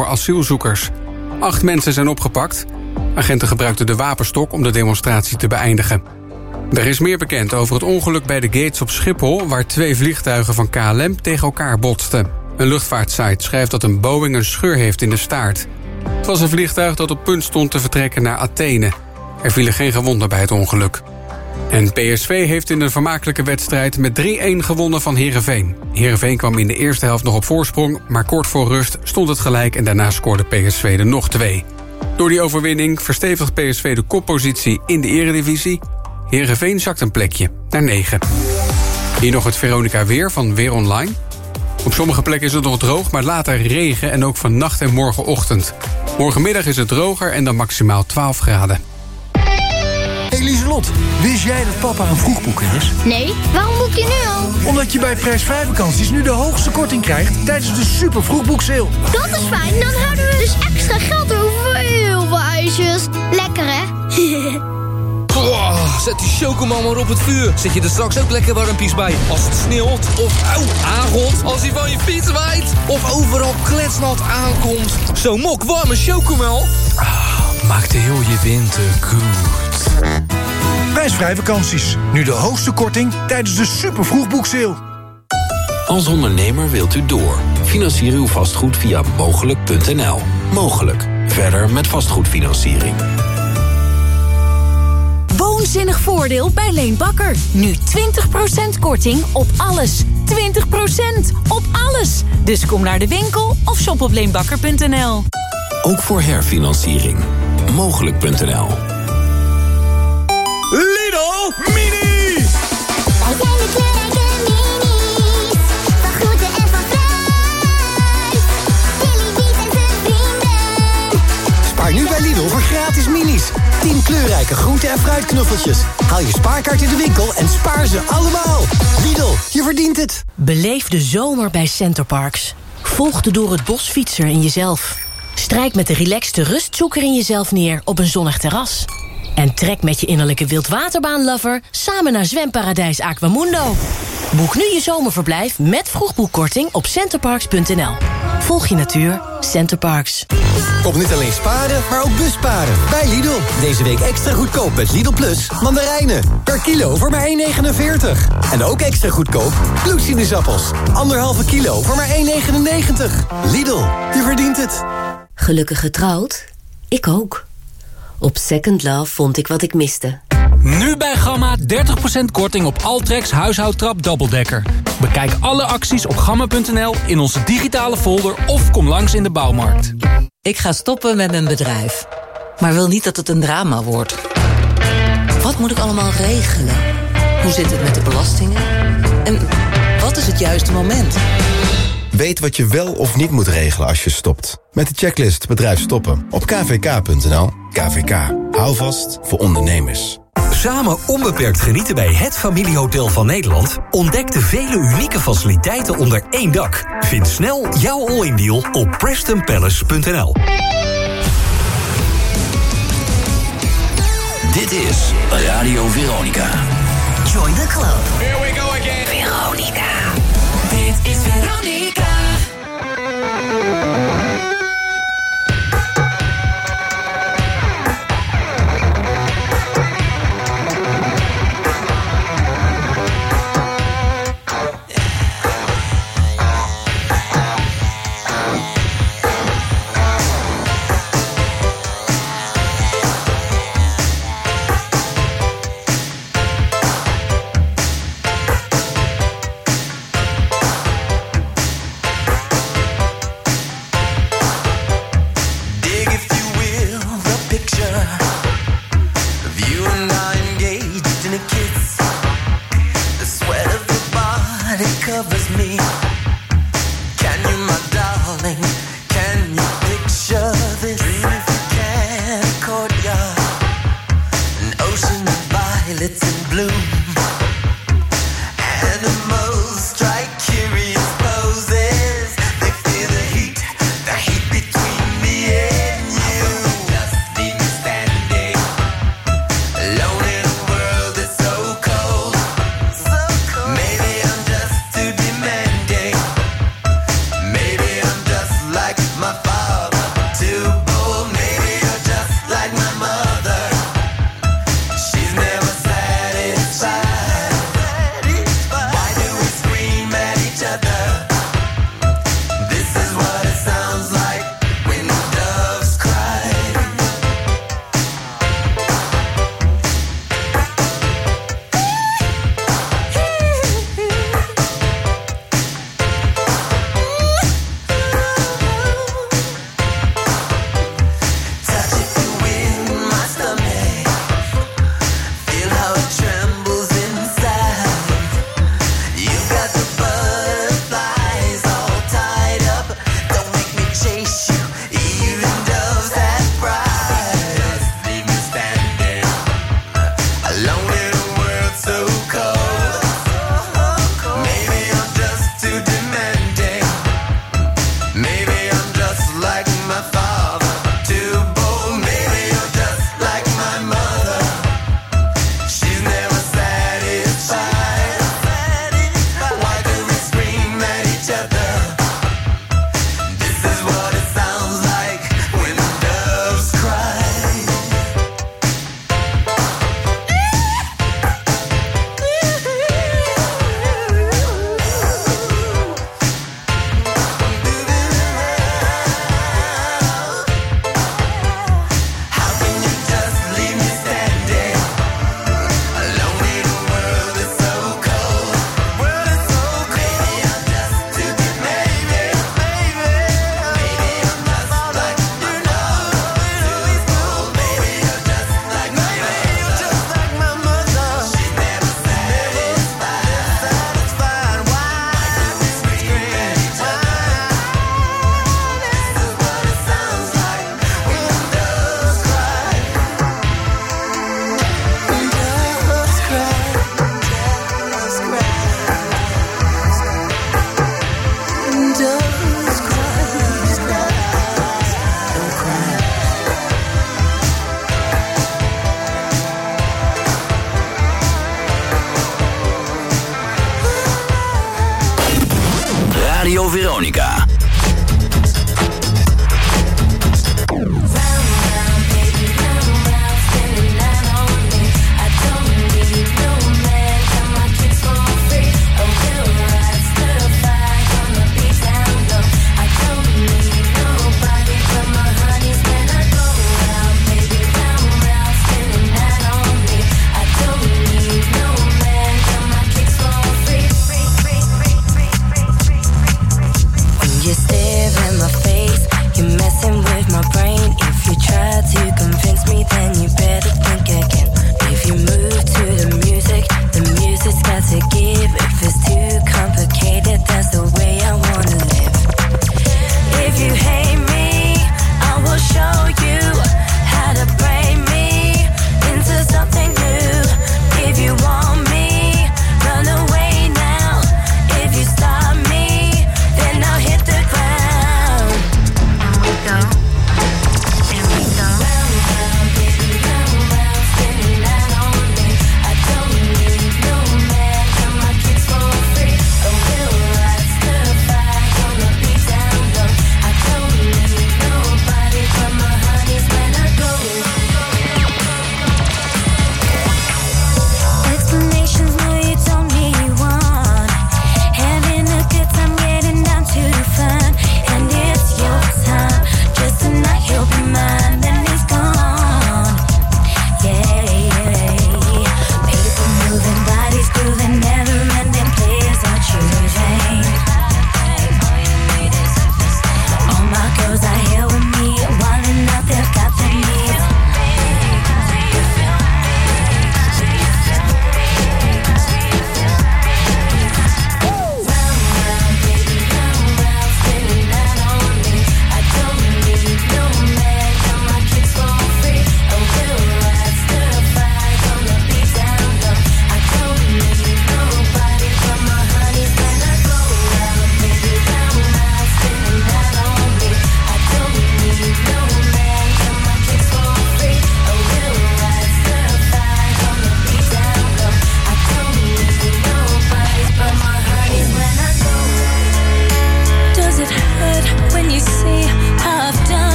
voor asielzoekers. Acht mensen zijn opgepakt. Agenten gebruikten de wapenstok om de demonstratie te beëindigen. Er is meer bekend over het ongeluk bij de gates op Schiphol... waar twee vliegtuigen van KLM tegen elkaar botsten. Een luchtvaartsite schrijft dat een Boeing een scheur heeft in de staart. Het was een vliegtuig dat op punt stond te vertrekken naar Athene. Er vielen geen gewonden bij het ongeluk. En PSV heeft in een vermakelijke wedstrijd met 3-1 gewonnen van Heerenveen. Heerenveen kwam in de eerste helft nog op voorsprong... maar kort voor rust stond het gelijk en daarna scoorde PSV er nog twee. Door die overwinning verstevigt PSV de koppositie in de eredivisie. Heerenveen zakt een plekje naar 9. Hier nog het Veronica Weer van Weer Online. Op sommige plekken is het nog droog, maar later regen... en ook vannacht en morgenochtend. Morgenmiddag is het droger en dan maximaal 12 graden. Hey Lieselot, wist jij dat papa een vroegboeker is? Nee, waarom boek je nu al? Omdat je bij prijsvrij vakanties nu de hoogste korting krijgt tijdens de super vroegboekseil. Dat is fijn, dan houden we dus extra geld over voor heel veel ijsjes. Lekker hè? Oh, zet die chocomel maar op het vuur. Zet je er straks ook lekker warmpies bij. Als het sneeuwt of auw, aangot. Als hij van je fiets waait. Of overal kletsnat aankomt. Zo'n mok warme chocomel. Ah, maakt heel je winter goed. Prijsvrij vakanties. Nu de hoogste korting tijdens de super vroegboekseil. Als ondernemer wilt u door. Financier uw vastgoed via mogelijk.nl. Mogelijk. Verder met vastgoedfinanciering. Woonzinnig voordeel bij Leen Bakker. Nu 20% korting op alles. 20% op alles. Dus kom naar de winkel of shop op leenbakker.nl. Ook voor herfinanciering. Mogelijk.nl. Lidl Mini! Wij zijn de kleurrijke minis. Van groente en van fruit. Billy Biet en zijn vrienden. Spaar nu bij Lidl voor gratis minis. 10 kleurrijke groente- en fruitknuffeltjes. Haal je spaarkaart in de winkel en spaar ze allemaal. Lidl, je verdient het. Beleef de zomer bij Centerparks. Volg de door het bos fietser in jezelf. Strijk met de relaxte rustzoeker in jezelf neer op een zonnig terras. En trek met je innerlijke wildwaterbaanlover samen naar zwemparadijs Aquamundo. Boek nu je zomerverblijf met vroegboekkorting op centerparks.nl. Volg je natuur, Centerparks. Kom niet alleen sparen, maar ook busparen. Bij Lidl. Deze week extra goedkoop met Lidl Plus. Mandarijnen. Per kilo voor maar 1,49. En ook extra goedkoop bloedsinusappels. Anderhalve kilo voor maar 1,99. Lidl, je verdient het. Gelukkig getrouwd? Ik ook. Op Second Love vond ik wat ik miste. Nu bij Gamma 30% korting op Altrex huishoudtrap dubbeldekker. Bekijk alle acties op gamma.nl in onze digitale folder of kom langs in de bouwmarkt. Ik ga stoppen met mijn bedrijf. Maar wil niet dat het een drama wordt. Wat moet ik allemaal regelen? Hoe zit het met de belastingen? En wat is het juiste moment? Weet wat je wel of niet moet regelen als je stopt. Met de checklist Bedrijf Stoppen op kvk.nl. KVK. Hou vast voor ondernemers. Samen onbeperkt genieten bij het familiehotel van Nederland? Ontdek de vele unieke faciliteiten onder één dak. Vind snel jouw all-in deal op prestonpalace.nl. Dit is Radio Veronica. Join the club. Here we go again.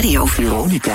Radio Veronica.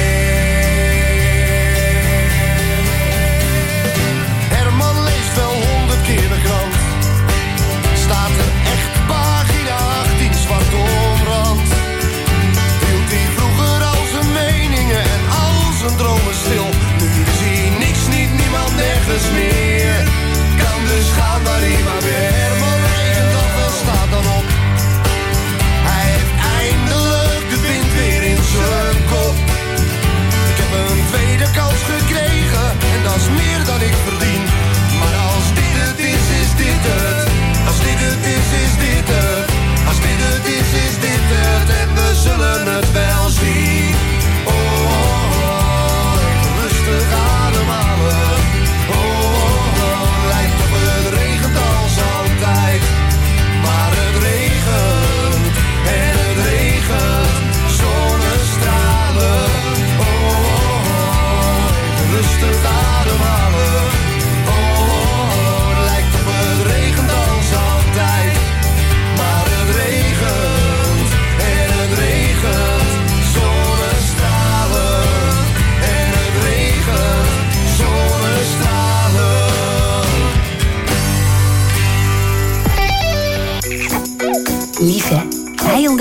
Zullen het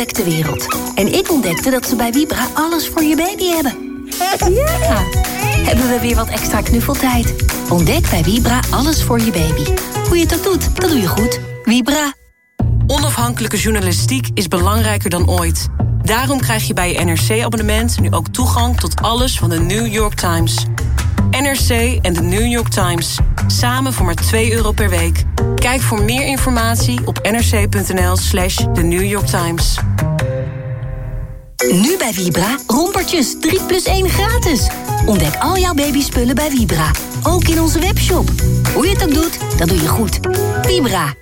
de wereld. En ik ontdekte dat ze bij Vibra alles voor je baby hebben. Ja! Hebben we weer wat extra knuffeltijd? Ontdek bij Vibra alles voor je baby. Hoe je het ook doet, dat doe je goed. Vibra. Onafhankelijke journalistiek is belangrijker dan ooit. Daarom krijg je bij je NRC-abonnement nu ook toegang tot alles van de New York Times. NRC en de New York Times. Samen voor maar 2 euro per week. Kijk voor meer informatie op nrc.nl slash The New York Times. Nu bij Vibra, rompertjes 3 plus 1 gratis. Ontdek al jouw babyspullen bij Vibra. Ook in onze webshop. Hoe je het ook doet, dat doe je goed. Vibra.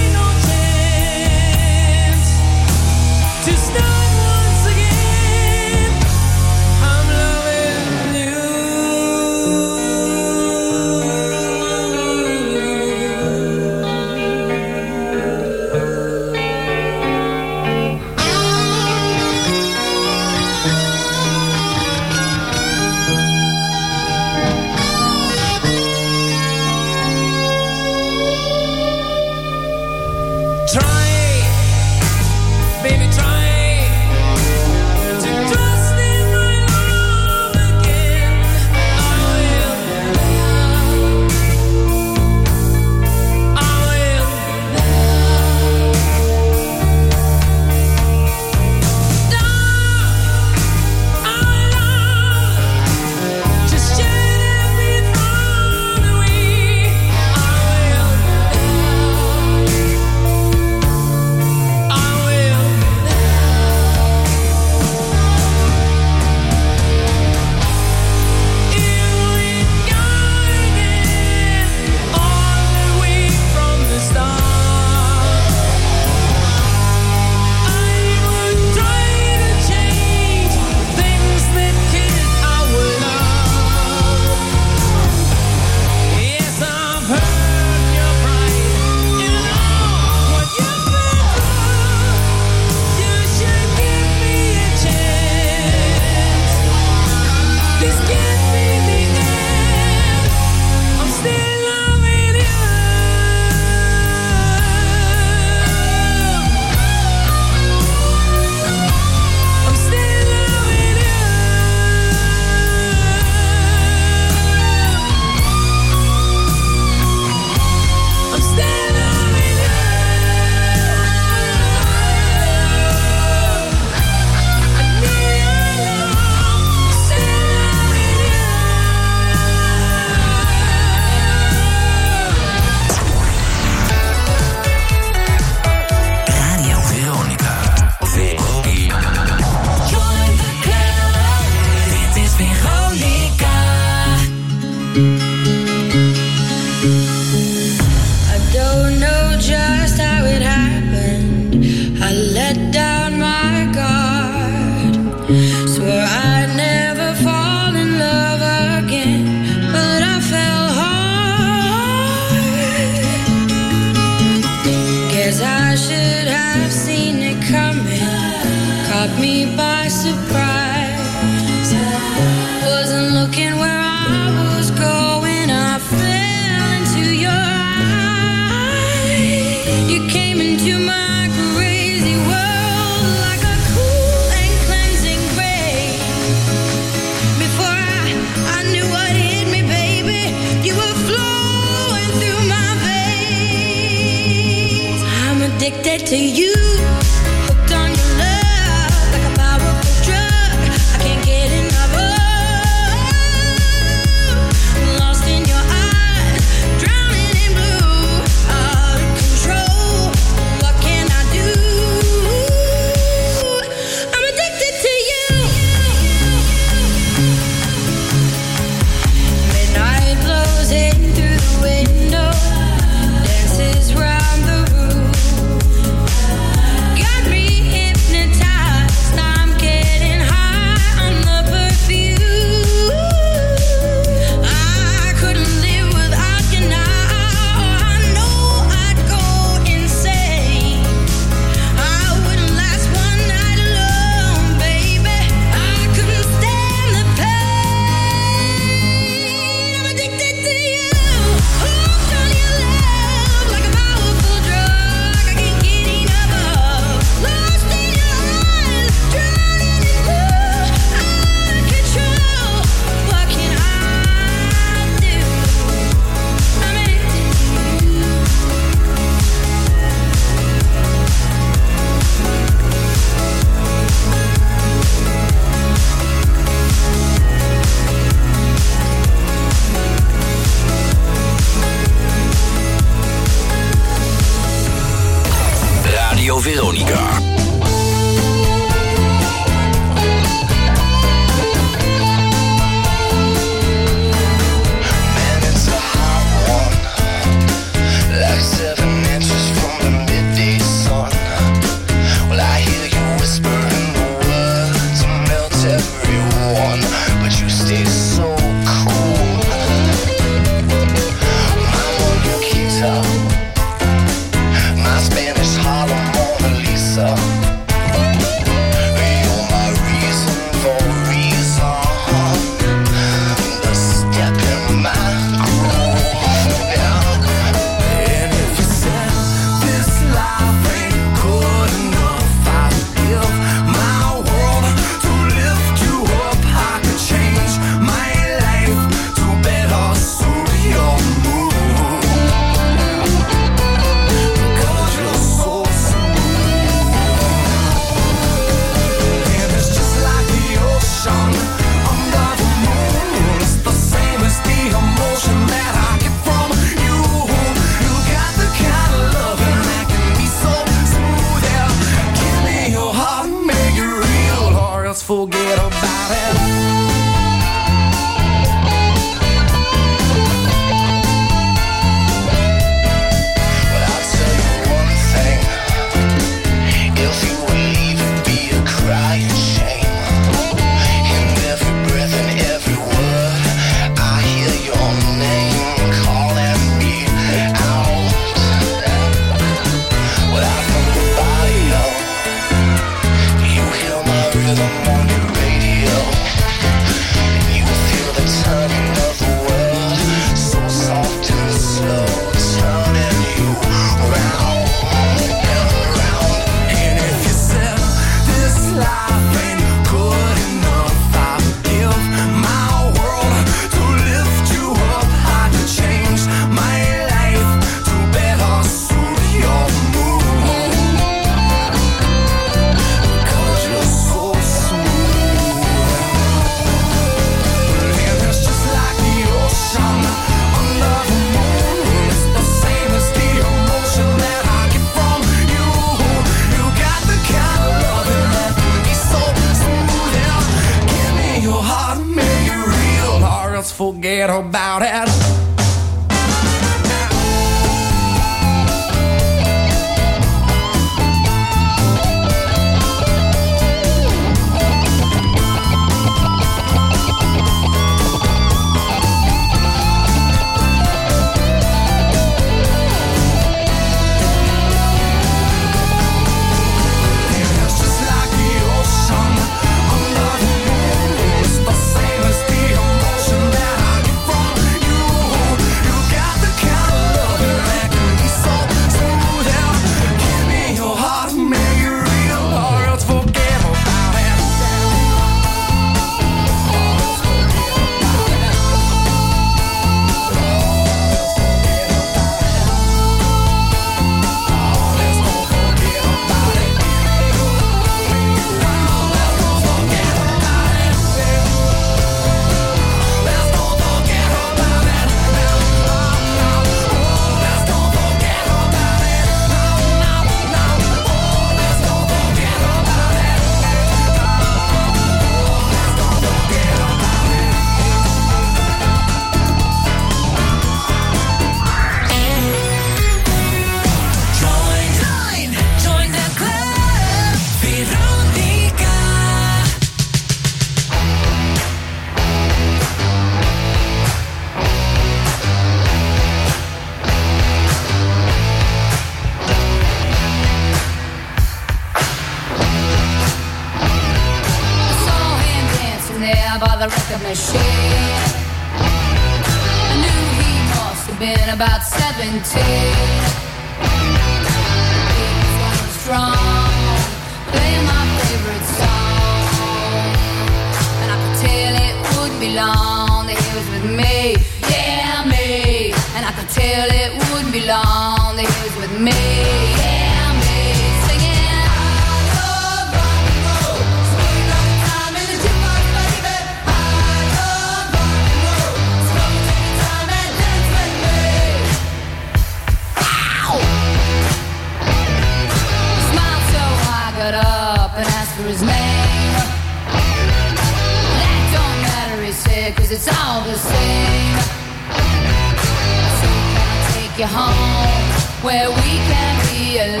you home where we can be alone.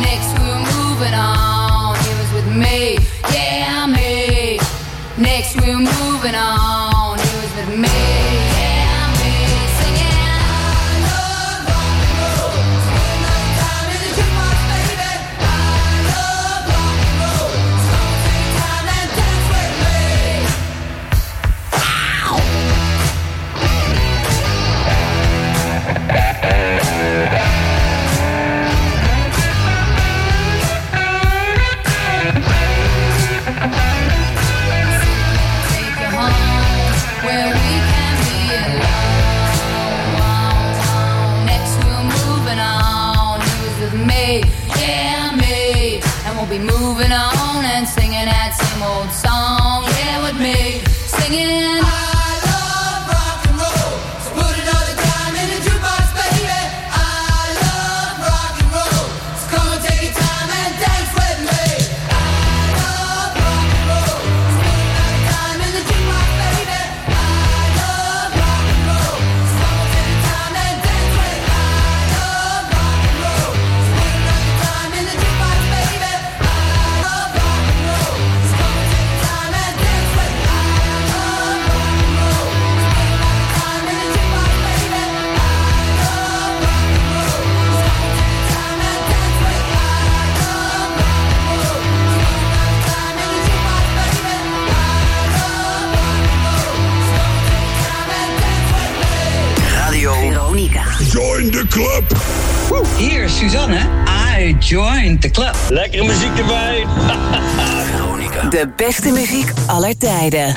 Next we're moving on. It was with me, yeah, me. Next we're moving on. Club. Lekkere muziek erbij. Veronica. De beste muziek aller tijden.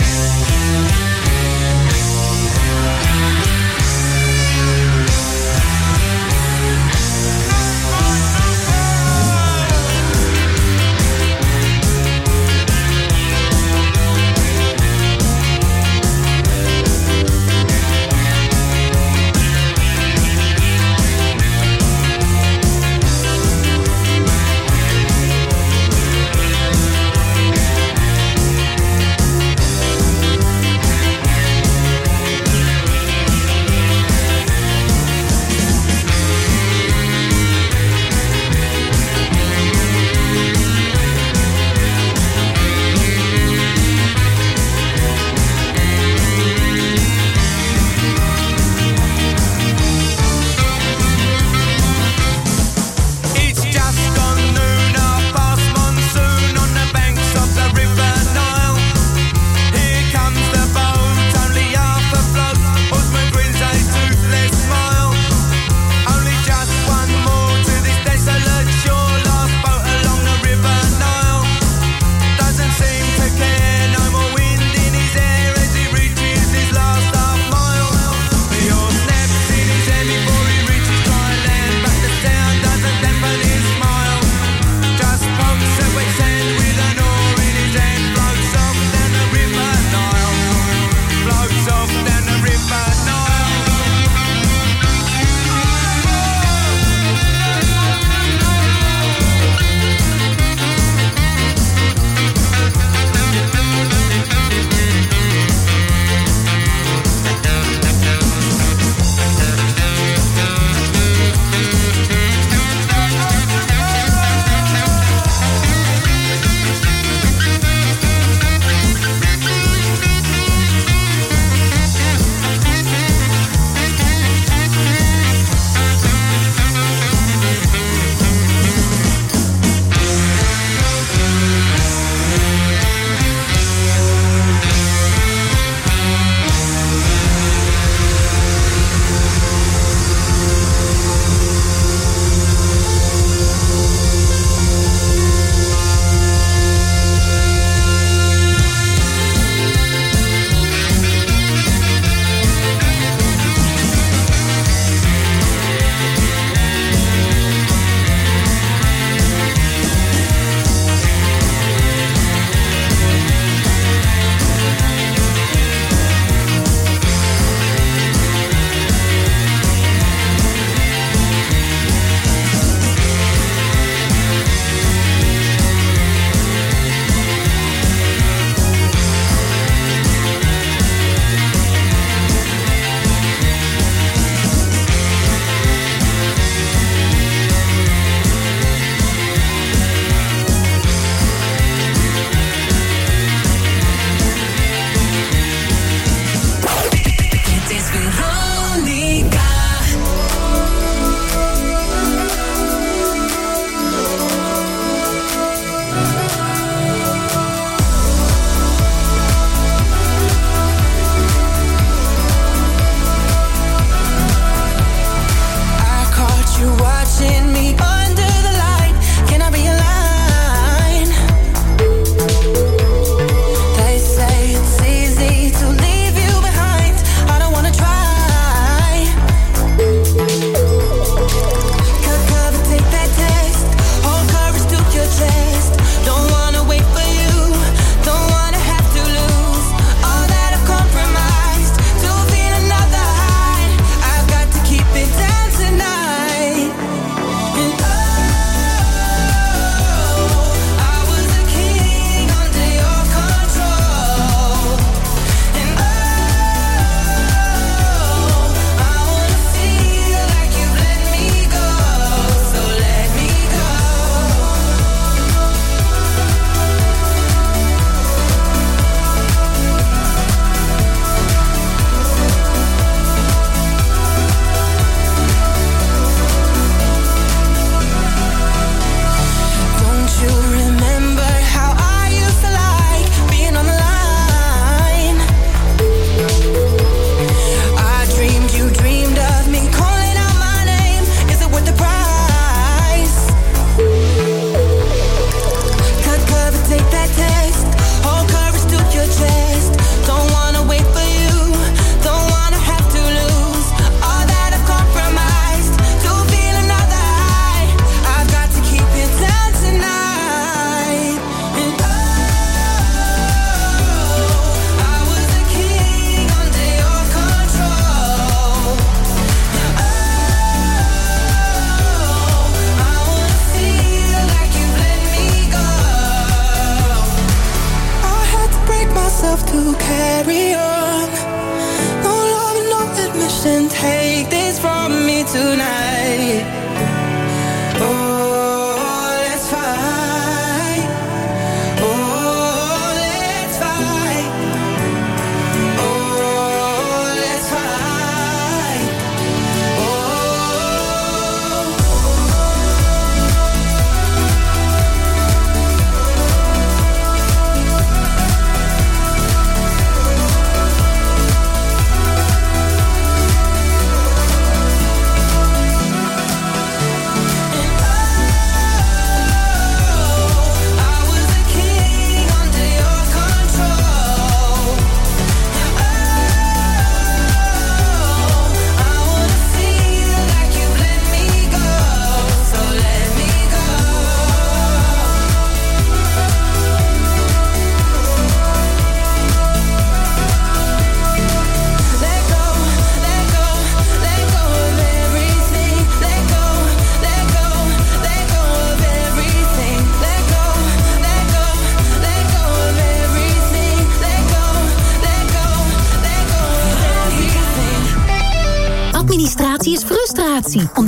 Take this from me tonight.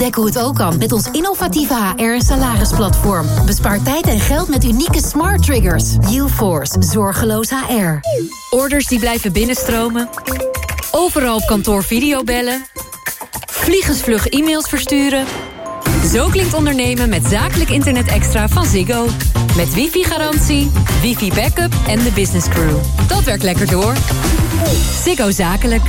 Ontdek hoe het ook kan met ons innovatieve HR- en salarisplatform. Bespaar tijd en geld met unieke smart triggers. UForce, zorgeloos HR. Orders die blijven binnenstromen. Overal op kantoor videobellen. Vliegensvlug e-mails versturen. Zo klinkt ondernemen met zakelijk internet extra van Ziggo. Met wifi-garantie, wifi-backup en de business crew. Dat werkt lekker door. Ziggo Zakelijk.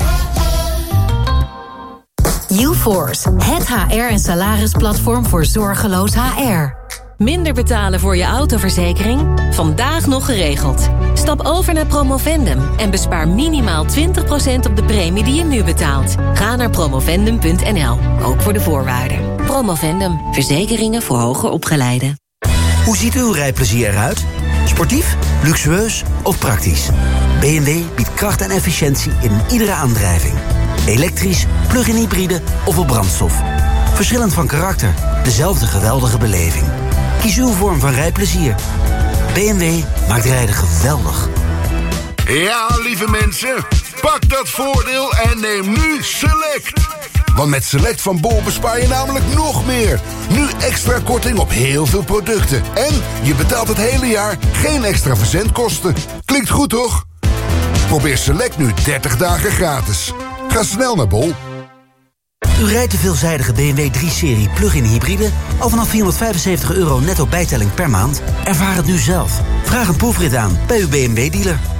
UForce, het HR- en salarisplatform voor zorgeloos HR. Minder betalen voor je autoverzekering? Vandaag nog geregeld. Stap over naar Promovendum en bespaar minimaal 20% op de premie die je nu betaalt. Ga naar promovendum.nl, ook voor de voorwaarden. Promovendum, verzekeringen voor hoger opgeleiden. Hoe ziet uw rijplezier eruit? Sportief, luxueus of praktisch? BMW biedt kracht en efficiëntie in iedere aandrijving. Elektrisch, plug-in hybride of op brandstof. Verschillend van karakter, dezelfde geweldige beleving. Kies uw vorm van rijplezier. BMW maakt rijden geweldig. Ja, lieve mensen, pak dat voordeel en neem nu Select. Want met Select van Bol bespaar je namelijk nog meer. Nu extra korting op heel veel producten. En je betaalt het hele jaar geen extra verzendkosten. Klinkt goed, toch? Probeer Select nu 30 dagen gratis. Ga snel naar Bol. U rijdt de veelzijdige BMW 3-serie plug-in hybride... al vanaf 475 euro netto bijtelling per maand? Ervaar het nu zelf. Vraag een proefrit aan bij uw BMW-dealer.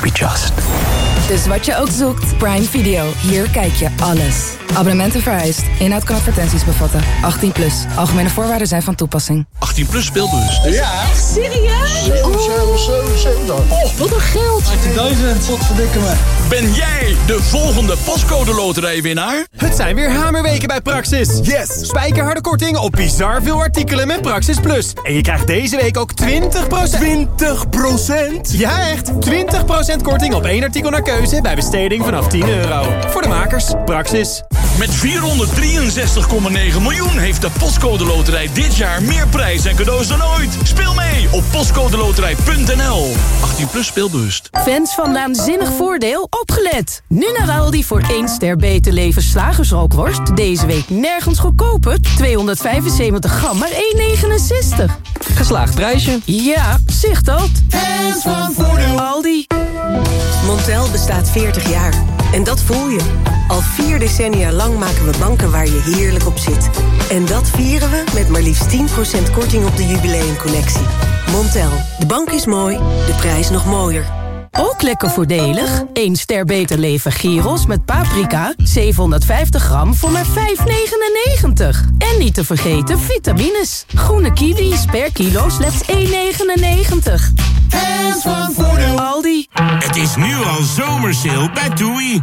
be just. Dus wat je ook zoekt, Prime Video. Hier kijk je alles. Abonnementen vereist. Inhoud kan advertenties bevatten. 18 plus. Algemene voorwaarden zijn van toepassing. 18 plus speelbus. Ja. Serieus? 7, 7, 7, 7. Oh, wat een geld. 18.000, wat verdikke me. Ben jij de volgende pascode loterijwinnaar? Het zijn weer hamerweken bij Praxis. Yes! Spijkerharde korting op bizar veel artikelen met Praxis Plus. En je krijgt deze week ook 20%... 20%? Ja, echt! 20% korting op één artikel naar keuze bij besteding vanaf 10 euro. Voor de makers, Praxis. Met 463,9 miljoen heeft de Postcode Loterij dit jaar meer prijs en cadeaus dan ooit. Speel mee op postcodeloterij.nl. 18 plus speelbewust. Fans van Naanzinnig Voordeel, opgelet! Nu naar Aldi voor 1 ster beter leven slagersrookworst. Deze week nergens goedkoper. 275 gram, maar 1,69. Geslaagd prijsje. Ja, zicht dat. Fans van Voordeel. Aldi. Montel bestaat 40 jaar. En dat voel je. Al vier decennia lang maken we banken waar je heerlijk op zit. En dat vieren we met maar liefst 10% korting op de jubileumcollectie. Montel, de bank is mooi, de prijs nog mooier. Ook lekker voordelig. 1 ster beter leven gyros met paprika. 750 gram voor maar 5,99. En niet te vergeten vitamines. Groene kiwis per kilo slechts 1,99. Fans van Voordeel. Aldi. Het is nu al zomersale bij Toei.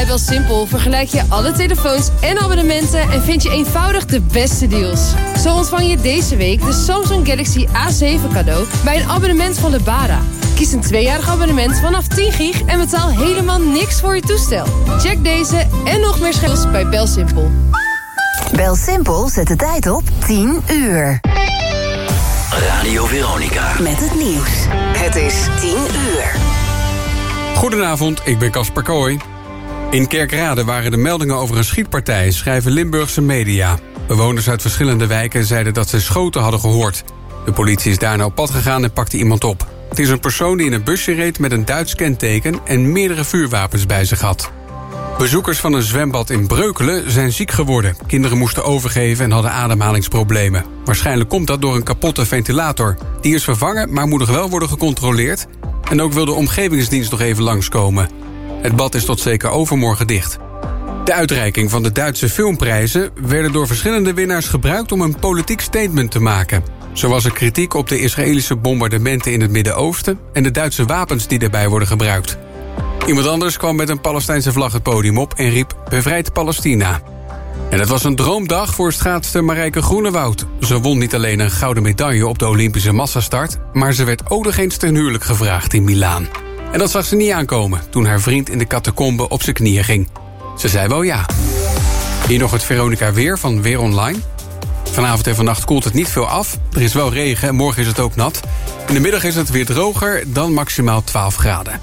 Bij BelSimpel vergelijk je alle telefoons en abonnementen... en vind je eenvoudig de beste deals. Zo ontvang je deze week de Samsung Galaxy A7 cadeau... bij een abonnement van Lebara. Kies een tweejarig abonnement vanaf 10 gig... en betaal helemaal niks voor je toestel. Check deze en nog meer schels bij BelSimpel. BelSimpel zet de tijd op 10 uur. Radio Veronica. Met het nieuws. Het is 10 uur. Goedenavond, ik ben Casper Kooi. In Kerkrade waren de meldingen over een schietpartij, schrijven Limburgse media. Bewoners uit verschillende wijken zeiden dat ze schoten hadden gehoord. De politie is daarna op pad gegaan en pakte iemand op. Het is een persoon die in een busje reed met een Duits kenteken... en meerdere vuurwapens bij zich had. Bezoekers van een zwembad in Breukelen zijn ziek geworden. Kinderen moesten overgeven en hadden ademhalingsproblemen. Waarschijnlijk komt dat door een kapotte ventilator. Die is vervangen, maar moet nog wel worden gecontroleerd. En ook wil de omgevingsdienst nog even langskomen. Het bad is tot zeker overmorgen dicht. De uitreiking van de Duitse filmprijzen werden door verschillende winnaars gebruikt om een politiek statement te maken. Zo was er kritiek op de Israëlische bombardementen in het Midden-Oosten en de Duitse wapens die daarbij worden gebruikt. Iemand anders kwam met een Palestijnse vlag het podium op en riep Bevrijd Palestina. En het was een droomdag voor schaatster Marijke Groenewoud. Ze won niet alleen een gouden medaille op de Olympische massastart... maar ze werd ook eens ten huwelijk gevraagd in Milaan. En dat zag ze niet aankomen toen haar vriend in de catacombe op zijn knieën ging. Ze zei wel ja. Hier nog het Veronica Weer van Weer Online. Vanavond en vannacht koelt het niet veel af. Er is wel regen en morgen is het ook nat. In de middag is het weer droger dan maximaal 12 graden.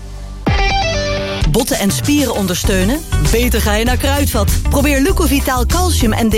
Botten en spieren ondersteunen? Beter ga je naar Kruidvat. Probeer Lucovitaal Calcium en D